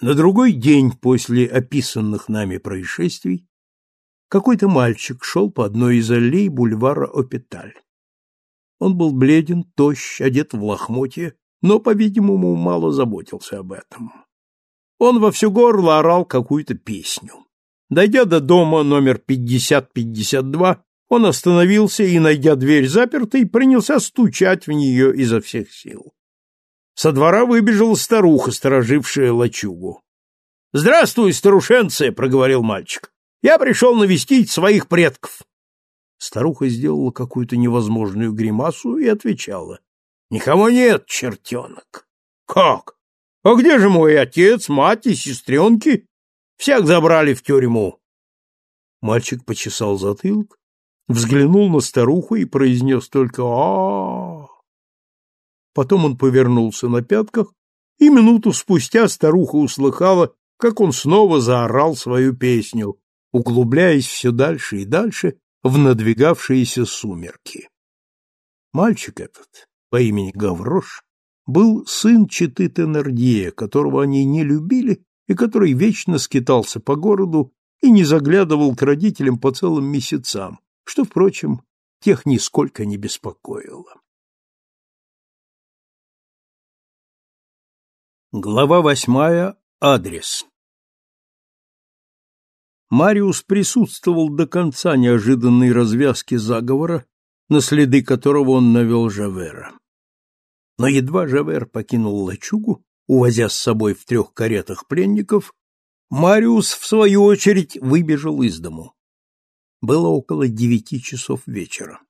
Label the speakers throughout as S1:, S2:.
S1: На другой день после описанных нами происшествий какой-то мальчик шел по одной из аллей бульвара Опиталь. Он был бледен, тощ, одет в лохмотье, но, по-видимому, мало заботился об этом. Он во всё горло орал какую-то песню. Дойдя до дома номер 5052, он остановился и, найдя дверь запертой, принялся стучать в нее изо всех сил. Со двора выбежала старуха, сторожившая лачугу. — Здравствуй, старушенция, — проговорил мальчик. — Я пришел навестить своих предков. Старуха сделала какую-то невозможную гримасу и отвечала. — Никого нет, чертенок. — Как? А где же мой отец, мать и сестренки? Всех забрали в тюрьму. Мальчик почесал затылок, взглянул на старуху и произнес только а, -а, -а Потом он повернулся на пятках, и минуту спустя старуха услыхала, как он снова заорал свою песню, углубляясь все дальше и дальше в надвигавшиеся сумерки. Мальчик этот, по имени Гаврош, был сын читы Теннердье, которого они не любили и который вечно скитался по городу и не заглядывал к родителям по целым месяцам, что, впрочем, тех нисколько не беспокоило. Глава восьмая. Адрес. Мариус присутствовал до конца неожиданной развязки заговора, на следы которого он навел Жавера. Но едва Жавер покинул лачугу, увозя с собой в трех каретах пленников, Мариус, в свою очередь, выбежал из дому. Было около девяти часов вечера.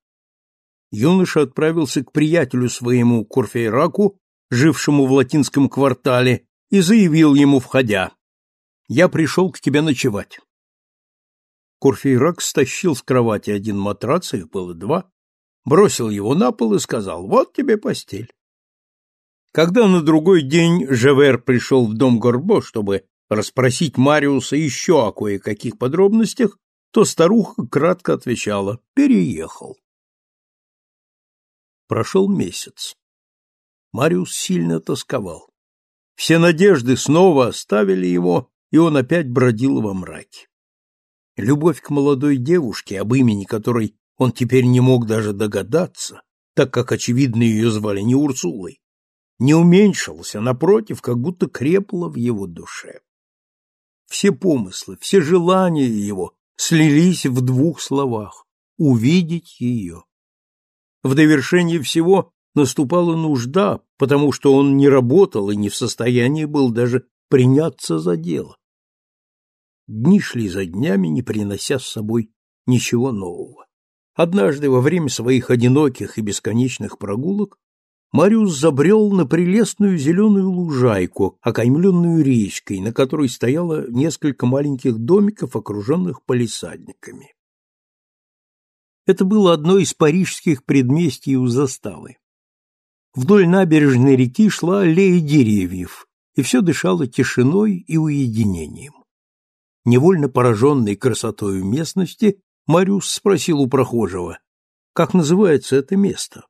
S1: Юноша отправился к приятелю своему Курфейраку жившему в латинском квартале, и заявил ему, входя, «Я пришел к тебе ночевать». Курфейрак стащил с кровати один матрац, их было два, бросил его на пол и сказал, «Вот тебе постель». Когда на другой день Жевер пришел в дом Горбо, чтобы расспросить Мариуса еще о кое-каких подробностях, то старуха кратко отвечала «переехал». Прошел месяц. Мариус сильно тосковал. Все надежды снова оставили его, и он опять бродил во мраке. Любовь к молодой девушке, об имени которой он теперь не мог даже догадаться, так как, очевидно, ее звали не Урсулой, не уменьшилась, а, напротив, как будто крепла в его душе. Все помыслы, все желания его слились в двух словах — увидеть ее. В довершение всего наступала нужда, потому что он не работал и не в состоянии был даже приняться за дело. Дни шли за днями, не принося с собой ничего нового. Однажды во время своих одиноких и бесконечных прогулок Мариус забрел на прелестную зеленую лужайку, окаймленную речкой, на которой стояло несколько маленьких домиков, окруженных палисадниками. Это было одно из парижских предместий у заставы. Вдоль набережной реки шла аллея деревьев, и все дышало тишиной и уединением. Невольно пораженный красотой местности, Мариус спросил у прохожего, как называется это место?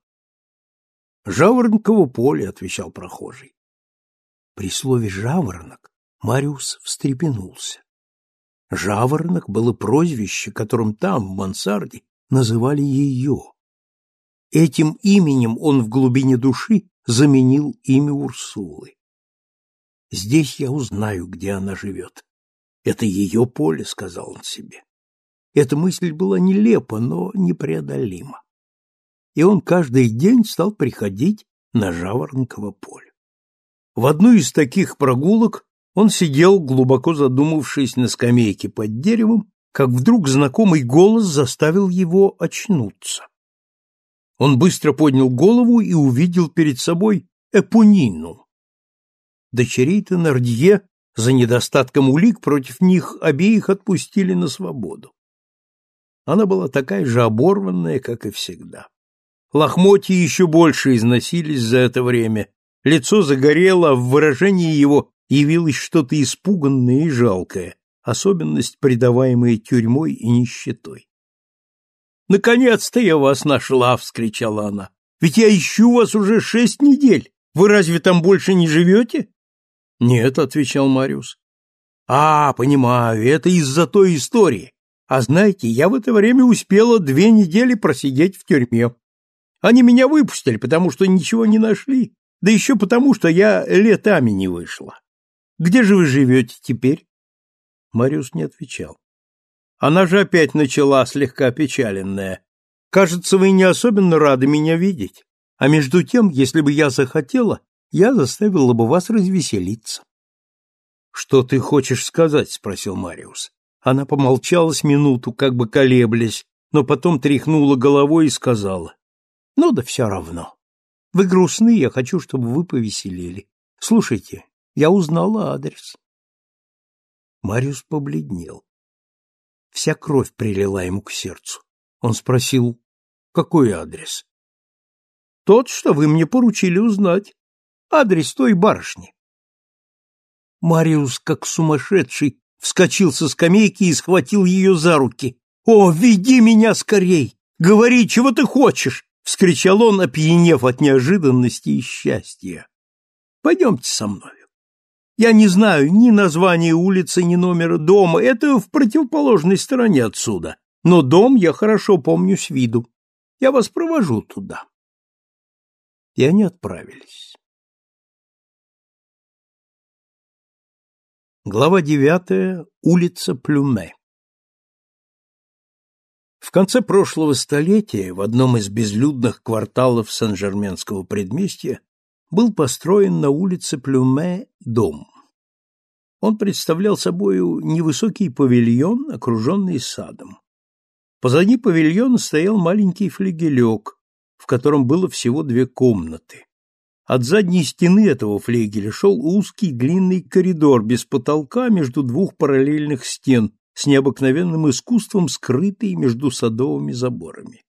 S1: «Жаворонково поле», — отвечал прохожий. При слове «жаворонок» Мариус встрепенулся. Жаворонок было прозвище, которым там, в мансарде, называли ее. Этим именем он в глубине души заменил имя Урсулы. Здесь я узнаю, где она живет. Это ее поле, сказал он себе. Эта мысль была нелепа, но непреодолима. И он каждый день стал приходить на Жаворонково поле. В одну из таких прогулок он сидел, глубоко задумавшись на скамейке под деревом, как вдруг знакомый голос заставил его очнуться. Он быстро поднял голову и увидел перед собой Эпонину. Дочерей Теннердье за недостатком улик против них обеих отпустили на свободу. Она была такая же оборванная, как и всегда. Лохмотья еще больше износились за это время, лицо загорело, а в выражении его явилось что-то испуганное и жалкое, особенность, придаваемая тюрьмой и нищетой. Наконец-то я вас нашла, вскричала она. Ведь я ищу вас уже шесть недель. Вы разве там больше не живете? Нет, отвечал Мариус. А, понимаю, это из-за той истории. А знаете, я в это время успела две недели просидеть в тюрьме. Они меня выпустили, потому что ничего не нашли, да еще потому, что я летами не вышла. Где же вы живете теперь? Мариус не отвечал. Она же опять начала, слегка опечаленная. Кажется, вы не особенно рады меня видеть. А между тем, если бы я захотела, я заставила бы вас развеселиться. Что ты хочешь сказать? спросил Мариус. Она помолчала с минуту, как бы колеблясь, но потом тряхнула головой и сказала: "Ну да все равно. Вы грустны, я хочу, чтобы вы повеселели. Слушайте, я узнала адрес". Мариус побледнел. Вся кровь прилила ему к сердцу. Он спросил: "Какой адрес?" "Тот, что вы мне поручили узнать. Адрес той барышни". Мариус, как сумасшедший, вскочил со скамейки и схватил ее за руки. «О, веди меня скорей! Говори, чего ты хочешь!» — вскричал он, опьянев от неожиданности и счастья. «Пойдемте со мною. Я не знаю ни названия улицы, ни номера дома. Это в противоположной стороне отсюда. Но дом я хорошо помню с виду. Я вас провожу туда». И они отправились. Глава девятая. Улица Плюме. В конце прошлого столетия в одном из безлюдных кварталов Сан-Жерменского предместья был построен на улице Плюме дом. Он представлял собою невысокий павильон, окруженный садом. Позади павильона стоял маленький флигелек, в котором было всего две комнаты. От задней стены этого флигеля шел узкий длинный коридор без потолка между двух параллельных стен с необыкновенным искусством, скрытый между садовыми заборами.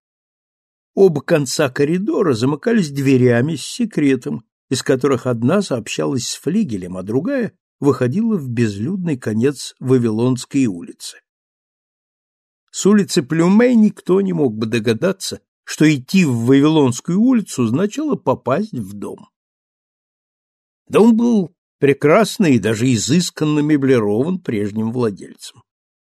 S1: Оба конца коридора замыкались дверями с секретом, из которых одна сообщалась с флигелем, а другая выходила в безлюдный конец Вавилонской улицы. С улицы Плюме никто не мог бы догадаться, что идти в Вавилонскую улицу значило попасть в дом. Дом был прекрасно и даже изысканно меблирован прежним владельцем.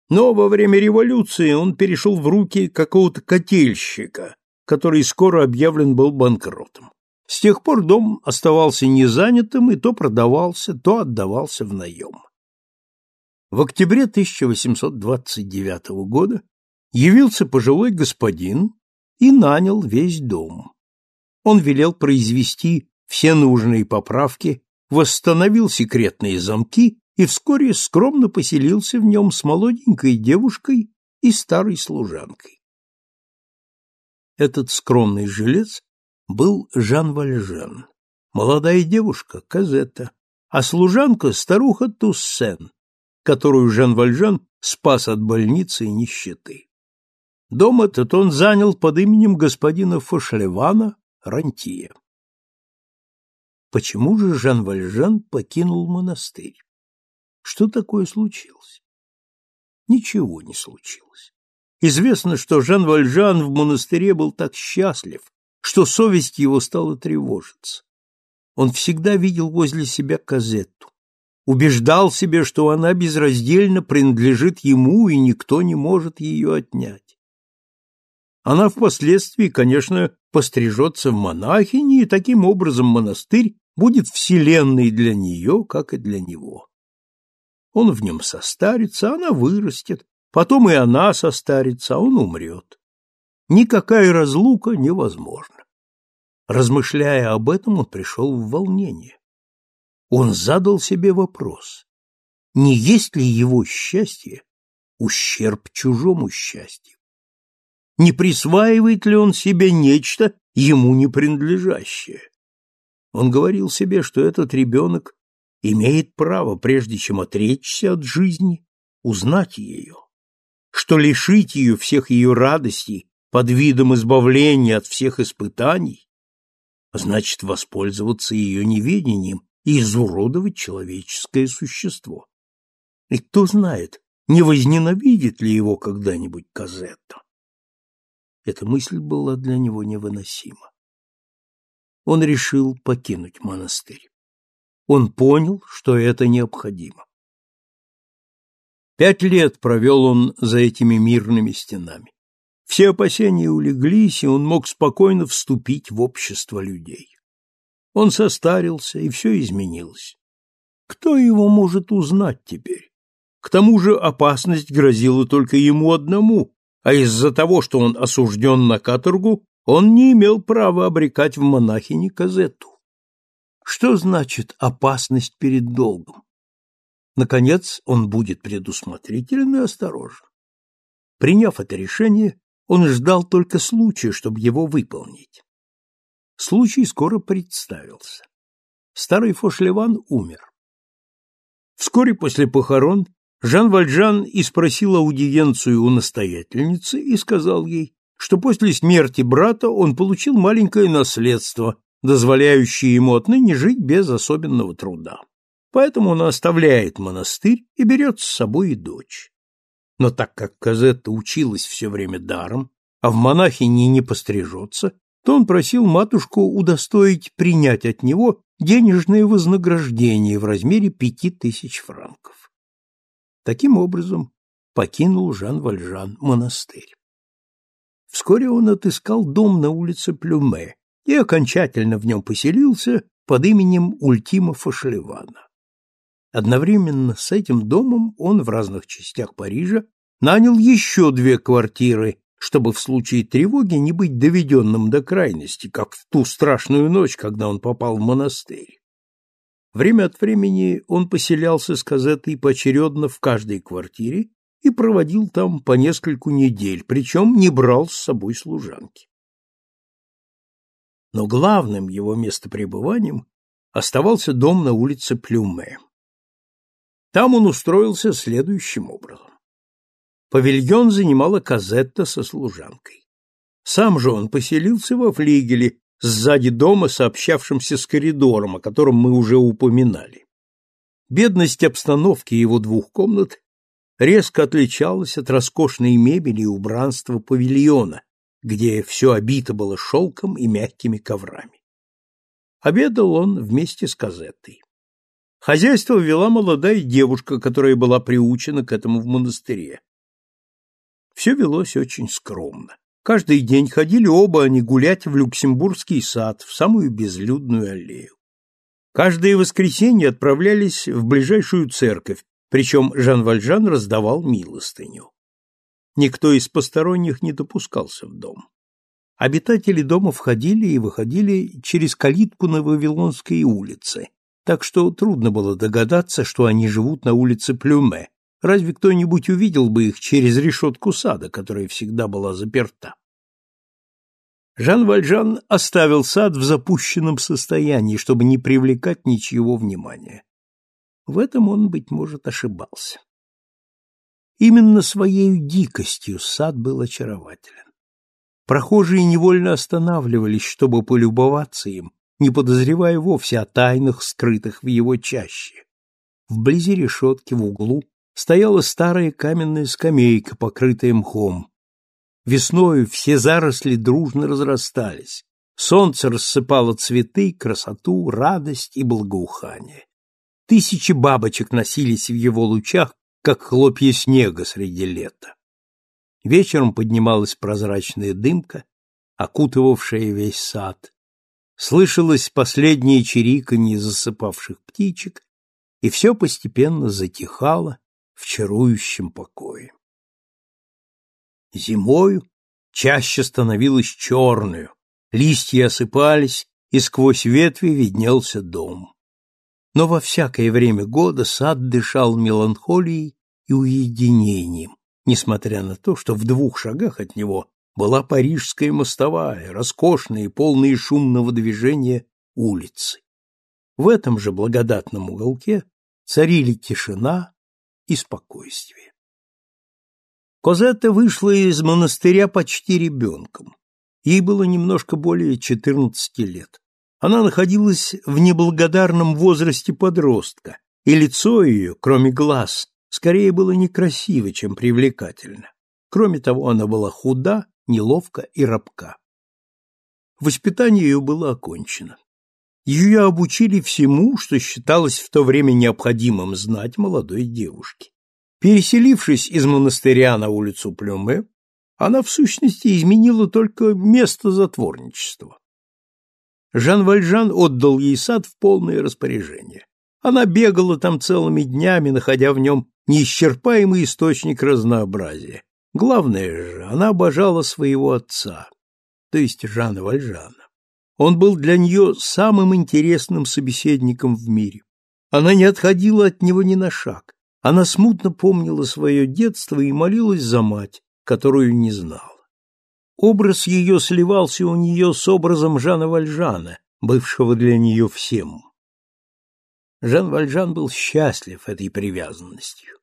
S1: Но во время революции он перешел в руки какого-то котельщика, который скоро объявлен был банкротом. С тех пор дом оставался незанятым и то продавался, то отдавался в наем. В октябре 1829 года явился пожилой господин и нанял весь дом. Он велел произвести все нужные поправки, восстановил секретные замки и вскоре скромно поселился в нем с молоденькой девушкой и старой служанкой. Этот скромный жилец был Жан Вальжан, молодая девушка — Казетта, а служанка — старуха Туссен, которую Жан Вальжан спас от больницы и нищеты. Дом этот он занял под именем господина Фошлевана Рантия. Почему же Жан Вальжан покинул монастырь? Что такое случилось? Ничего не случилось. Известно, что Жан Вальжан в монастыре был так счастлив, что совесть его стала тревожиться. Он всегда видел возле себя Казетту, убеждал себя, что она безраздельно принадлежит ему, и никто не может ее отнять. Она впоследствии, конечно, пострижется в монахини, и таким образом монастырь будет вселенной для нее, как и для него. Он в нем состарится, она вырастет, потом и она состарится, а он умрет. Никакая разлука невозможна. Размышляя об этом, он пришел в волнение. Он задал себе вопрос, не есть ли его счастье ущерб чужому счастью? не присваивает ли он себе нечто ему не принадлежащее. Он говорил себе, что этот ребенок имеет право, прежде чем отречься от жизни, узнать ее, что лишить ее всех ее радостей под видом избавления от всех испытаний значит воспользоваться ее неведением и изуродовать человеческое существо. И кто знает, не возненавидит ли его когда-нибудь Казетта. Эта мысль была для него невыносима. Он решил покинуть монастырь. он понял, что это необходимо. Пять лет провел он за этими мирными стенами. Все опасения улеглись, и он мог спокойно вступить в общество людей. Он состарился, и все изменилось. Кто его может узнать теперь? К тому же опасность грозила только ему одному, а из-за того, что он осужден на каторгу, он не имел права обрекать в монахини Казетту. Что значит опасность перед долгом? Наконец, он будет предусмотрителен и осторожен. Приняв это решение, он ждал только случая, чтобы его выполнить. Случай скоро представился. Старый Фошлеван умер. Вскоре после похорон Жан Вальжан и спросил аудиенцию у настоятельницы и сказал ей, что после смерти брата он получил маленькое наследство, дозволяющее ему отныне жить без особенного труда. Поэтому он оставляет монастырь и берет с собой дочь. Но так как Казетта училась все время даром, а в монахини не пострижется, то он просил матушку удостоить принять от него денежное вознаграждение в размере пяти тысяч франков. Таким образом, покинул Жан Вальжан монастырь. Вскоре он отыскал дом на улице Плюме и окончательно в нем поселился под именем Ультима Фошлевана. Одновременно с этим домом он в разных частях Парижа нанял еще две квартиры, чтобы в случае тревоги не быть доведенным до крайности, как в ту страшную ночь, когда он попал в монастырь. Время от времени он поселялся с Казетой поочередно в каждой квартире и проводил там по нескольку недель, причем не брал с собой служанки. Но главным его местопребыванием оставался дом на улице Плюме. Там он устроился следующим образом. Павильон занимала Казетта со служанкой. Сам же он поселился во флигеле, сзади дома, сообщавшемся с коридором, о котором мы уже упоминали. Бедность обстановки его двух комнат резко отличалась от роскошной мебели и убранства павильона, где все обито было шелком и мягкими коврами. Обедал он вместе с Казеттой. Хозяйство вела молодая девушка, которая была приучена к этому в монастыре. Все велось очень скромно. Каждый день ходили оба они гулять в Люксембургский сад, в самую безлюдную аллею. Каждое воскресенье отправлялись в ближайшую церковь, причем Жан Вальжан раздавал милостыню. Никто из посторонних не допускался в дом. Обитатели дома входили и выходили через калитку на Вавилонской улице, так что трудно было догадаться, что они живут на улице Плюме. Разве кто-нибудь увидел бы их через решетку сада, которая всегда была заперта? Жан Вальжан оставил сад в запущенном состоянии, чтобы не привлекать ничьего внимания. В этом он, быть может, ошибался. Именно своей дикостью сад был очарователен. Прохожие невольно останавливались, чтобы полюбоваться им, не подозревая вовсе о тайнах, скрытых в его чаще. Вблизи решетки в углу стояла старая каменная скамейка, покрытая мхом. Весною все заросли дружно разрастались. Солнце рассыпало цветы, красоту, радость и благоухание. Тысячи бабочек носились в его лучах, как хлопья снега среди лета. Вечером поднималась прозрачная дымка, окутывавшая весь сад слышалось последнее чириканье засыпавших птичек, и все постепенно затихало в чарующем покое. Зимою чаще становилось черную, листья осыпались, и сквозь ветви виднелся дом. Но во всякое время года сад дышал меланхолией и уединением, несмотря на то, что в двух шагах от него была Парижская мостовая, роскошные, полные шумного движения улицы. В этом же благодатном уголке царили тишина и спокойствие. Козетта вышла из монастыря почти ребенком. Ей было немножко более 14 лет. Она находилась в неблагодарном возрасте подростка, и лицо ее, кроме глаз, скорее было некрасиво, чем привлекательно. Кроме того, она была худа неловко и рабка. Воспитание ее было окончено. Ее обучили всему, что считалось в то время необходимым знать молодой девушке. Переселившись из монастыря на улицу Плюме, она в сущности изменила только место затворничества. Жан Вальжан отдал ей сад в полное распоряжение. Она бегала там целыми днями, находя в нем неисчерпаемый источник разнообразия. Главное же, она обожала своего отца, то есть Жана Вальжана. Он был для нее самым интересным собеседником в мире. Она не отходила от него ни на шаг. Она смутно помнила свое детство и молилась за мать, которую не знала. Образ ее сливался у нее с образом Жана Вальжана, бывшего для нее всем. Жан Вальжан был счастлив этой привязанностью.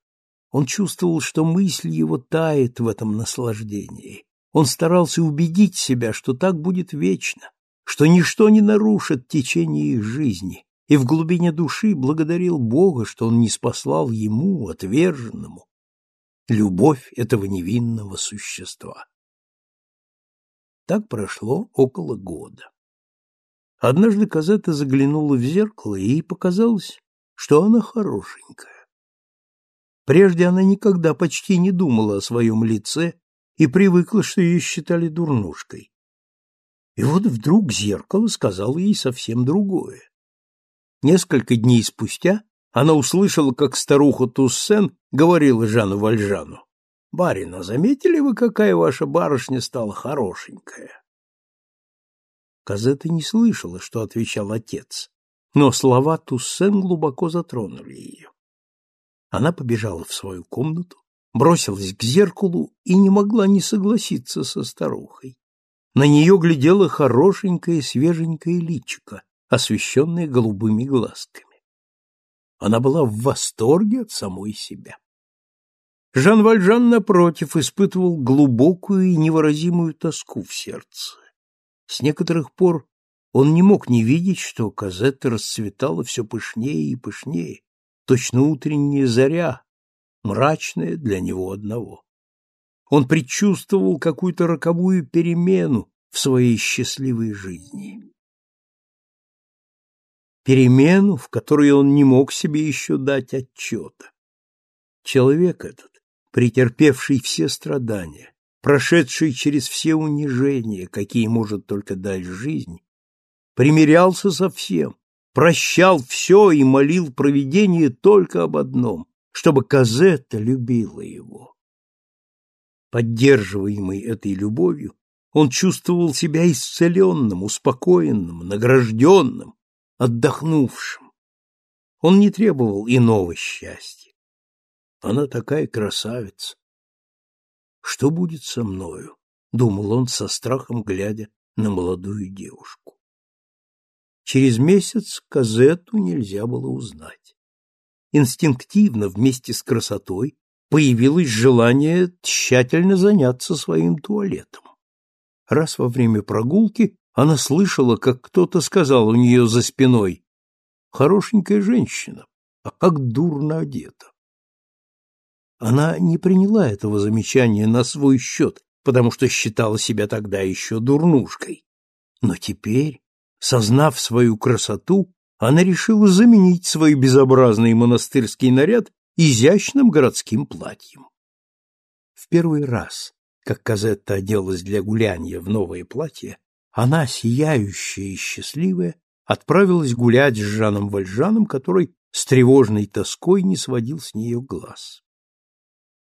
S1: Он чувствовал, что мысль его тает в этом наслаждении. Он старался убедить себя, что так будет вечно, что ничто не нарушит течение их жизни, и в глубине души благодарил Бога, что он не спаслал ему, отверженному, любовь этого невинного существа. Так прошло около года. Однажды Казета заглянула в зеркало, и ей показалось, что она хорошенькая. Прежде она никогда почти не думала о своем лице и привыкла, что ее считали дурнушкой. И вот вдруг зеркало сказало ей совсем другое. Несколько дней спустя она услышала, как старуха Туссен говорила Жану Вальжану. — Барина, заметили вы, какая ваша барышня стала хорошенькая? Казета не слышала, что отвечал отец, но слова Туссен глубоко затронули ее. Она побежала в свою комнату, бросилась к зеркалу и не могла не согласиться со старухой. На нее глядело хорошенькое свеженькое личико, освещенное голубыми глазками. Она была в восторге от самой себя. Жан Вальжан, напротив, испытывал глубокую и невыразимую тоску в сердце. С некоторых пор он не мог не видеть, что Казетта расцветала все пышнее и пышнее, точно утренняя заря, мрачная для него одного. Он предчувствовал какую-то роковую перемену в своей счастливой жизни перемену, в которой он не мог себе еще дать отчета. Человек этот, претерпевший все страдания, прошедший через все унижения, какие может только дать жизнь, примирялся со всем, прощал все и молил провидение только об одном, чтобы Казетта любила его. Поддерживаемый этой любовью, он чувствовал себя исцеленным, успокоенным, награжденным, отдохнувшим. Он не требовал иного счастья. Она такая красавица. Что будет со мною? думал он со страхом, глядя на молодую девушку. Через месяц Казету нельзя было узнать. Инстинктивно вместе с красотой появилось желание тщательно заняться своим туалетом. Раз во время прогулки она слышала, как кто-то сказал у нее за спиной «Хорошенькая женщина, а как дурно одета». Она не приняла этого замечания на свой счет, потому что считала себя тогда еще дурнушкой. Но теперь, сознав свою красоту, она решила заменить свой безобразный монастырский наряд изящным городским платьем. В первый раз, как Казетта оделась для гуляния в новое платье, она, сияющая и счастливая, отправилась гулять с Жаном Вальжаном, который с тревожной тоской не сводил с нее глаз.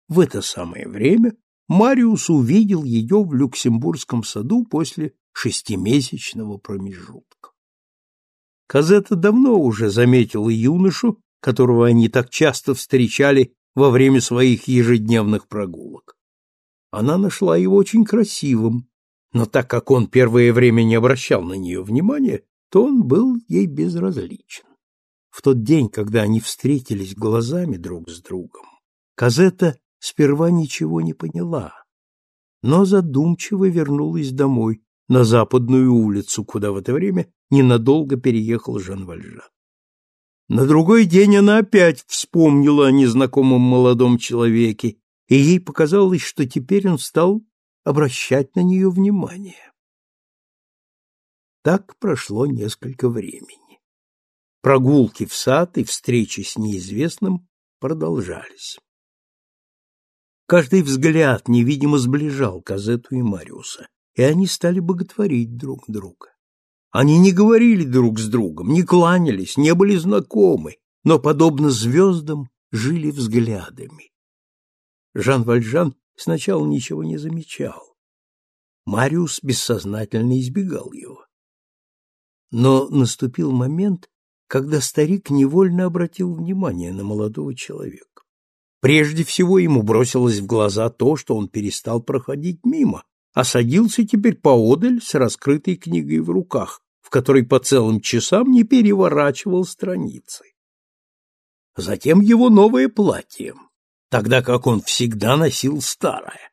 S1: В это самое время Мариус увидел ее в Люксембургском саду после шестимесячного промежутка. Казета давно уже заметила юношу, которого они так часто встречали во время своих ежедневных прогулок. Она нашла его очень красивым, но так как он первое время не обращал на нее внимания, то он был ей безразличен. В тот день, когда они встретились глазами друг с другом, Казета сперва ничего не поняла, но задумчиво вернулась домой, на западную улицу, куда в это время ненадолго переехал Жан Вальжан. На другой день она опять вспомнила о незнакомом молодом человеке, и ей показалось, что теперь он стал обращать на нее внимание. Так прошло несколько времени. Прогулки в сад и встречи с неизвестным продолжались. Каждый взгляд невидимо сближал Казету и Мариуса, и они стали боготворить друг друга. Они не говорили друг с другом, не кланялись, не были знакомы, но, подобно звездам, жили взглядами. Жан Вальжан сначала ничего не замечал. Мариус бессознательно избегал его. Но наступил момент, когда старик невольно обратил внимание на молодого человека. Прежде всего ему бросилось в глаза то, что он перестал проходить мимо, а садился теперь поодаль с раскрытой книгой в руках, в которой по целым часам не переворачивал страницы. Затем его новое платье, тогда как он всегда носил старое.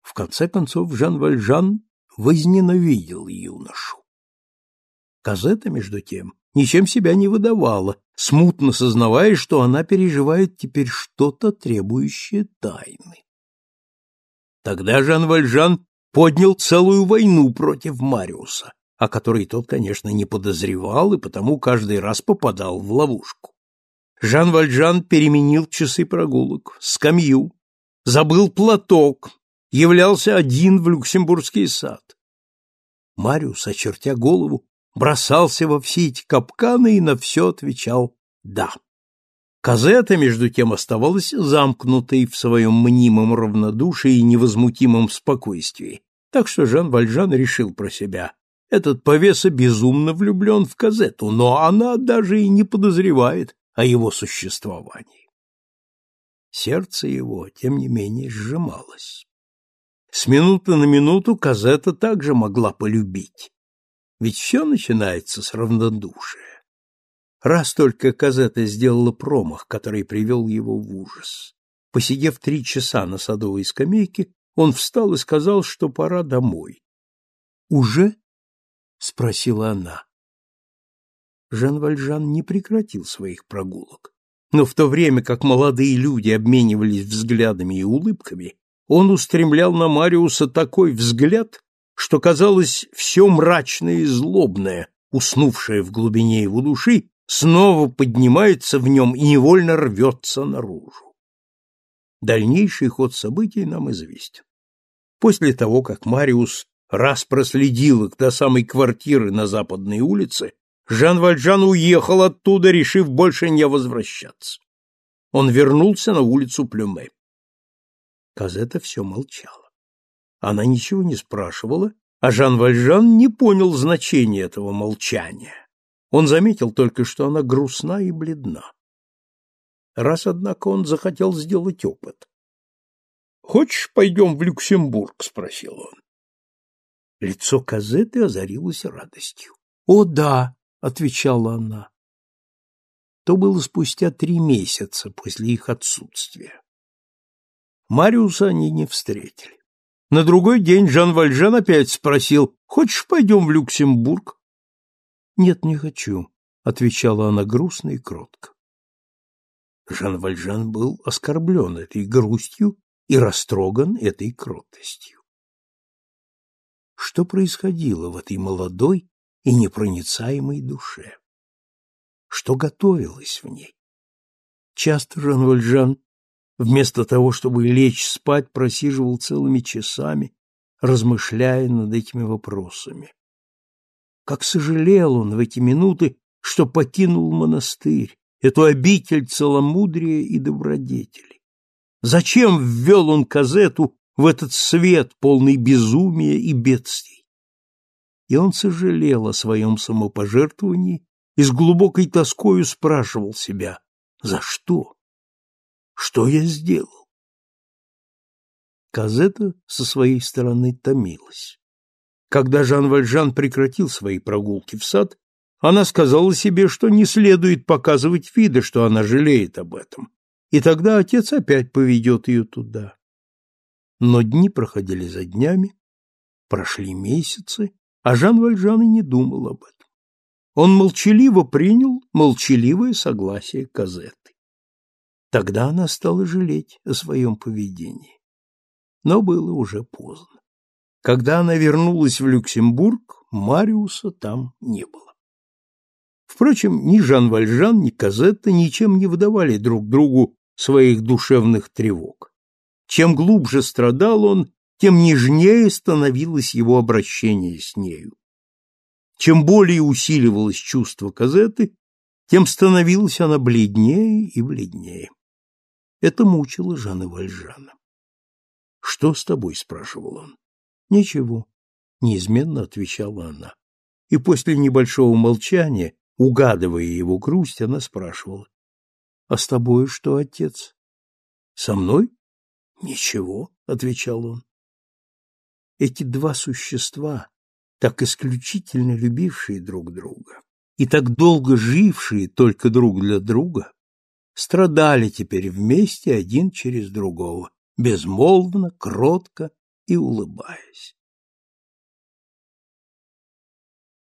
S1: В конце концов Жан Вальжан возненавидел юношу. Казета, между тем, ничем себя не выдавала, смутно сознавая, что она переживает теперь что-то, требующее тайны. Тогда Жан Вальжан поднял целую войну против Мариуса, о которой тот, конечно, не подозревал и потому каждый раз попадал в ловушку. Жан Вальжан переменил часы прогулок, скамью, забыл платок, являлся один в Люксембургский сад. Мариус, очертя голову, бросался во все эти капканы и на все отвечал «да». Казета, между тем, оставалась замкнутой в своем мнимом равнодушии и невозмутимом спокойствии, так что Жан Вальжан решил про себя этот повеса безумно влюблен в Казету, но она даже и не подозревает о его существовании. Сердце его, тем не менее, сжималось. С минуты на минуту Казета также могла полюбить, ведь все начинается с равнодушия. Раз только Казета сделала промах, который привел его в ужас. Посидев три часа на садовой скамейке, он встал и сказал, что пора домой. «Уже?» — спросила она. Жан Вальжан не прекратил своих прогулок. Но в то время как молодые люди обменивались взглядами и улыбками, он устремлял на Мариуса такой взгляд, что казалось все мрачное и злобное, уснувшее в глубине его души, снова поднимается в нем и невольно рвется наружу. Дальнейший ход событий нам известен. После того, как Мариус раз проследил их до самой квартиры на западной улице, Жан Вальжан уехал оттуда, решив больше не возвращаться. Он вернулся на улицу Плюме. Казета все молчала. Она ничего не спрашивала, а Жан Вальжан не понял значения этого молчания. Он заметил только, что она грустна и бледна. Раз, однако, он захотел сделать опыт. «Хочешь, пойдем в Люксембург?» — спросил он. Лицо Казеты озарилось радостью. «О, да!» — отвечала она. То было спустя три месяца после их отсутствия. Мариуса они не встретили. На другой день Жан Вальжан опять спросил, «Хочешь, пойдем в Люксембург?» «Нет, не хочу», — отвечала она грустно и кротко. Жан Вальжан был оскорблен этой грустью и растроган этой кротостью. Что происходило в этой молодой и непроницаемой душе? Что готовилось в ней? Часто Жан Вальжан вместо того, чтобы лечь спать, просиживал целыми часами, размышляя над этими вопросами. Как сожалел он в эти минуты, что покинул монастырь, эту обитель целомудрия и добродетели. Зачем ввел он Казету в этот свет, полный безумия и бедствий? И он сожалел о своем самопожертвовании и с глубокой тоскою спрашивал себя, за что? Что я сделал? Казета со своей стороны томилась. Когда Жан Вальжан прекратил свои прогулки в сад, она сказала себе, что не следует показывать вида, что она жалеет об этом, и тогда отец опять поведет ее туда. Но дни проходили за днями, прошли месяцы, а Жан Вальжан и не думал об этом. Он молчаливо принял молчаливое согласие Казеты. Тогда она стала жалеть о своем поведении. Но было уже поздно. Когда она вернулась в Люксембург, Мариуса там не было. Впрочем, ни Жан Вальжан, ни Казетта ничем не выдавали друг другу своих душевных тревог. Чем глубже страдал он, тем нежнее становилось его обращение с нею. Чем более усиливалось чувство Казеты, тем становилась она бледнее и бледнее. Это мучило Жана Вальжана. «Что с тобой?» — спрашивал он. «Ничего», — неизменно отвечала она. И после небольшого молчания, угадывая его грусть, она спрашивала. «А с тобой что, отец?» «Со мной?» «Ничего», — отвечал он. Эти два существа, так исключительно любившие друг друга и так долго жившие только друг для друга, страдали теперь вместе один через другого, безмолвно, кротко и улыбаясь.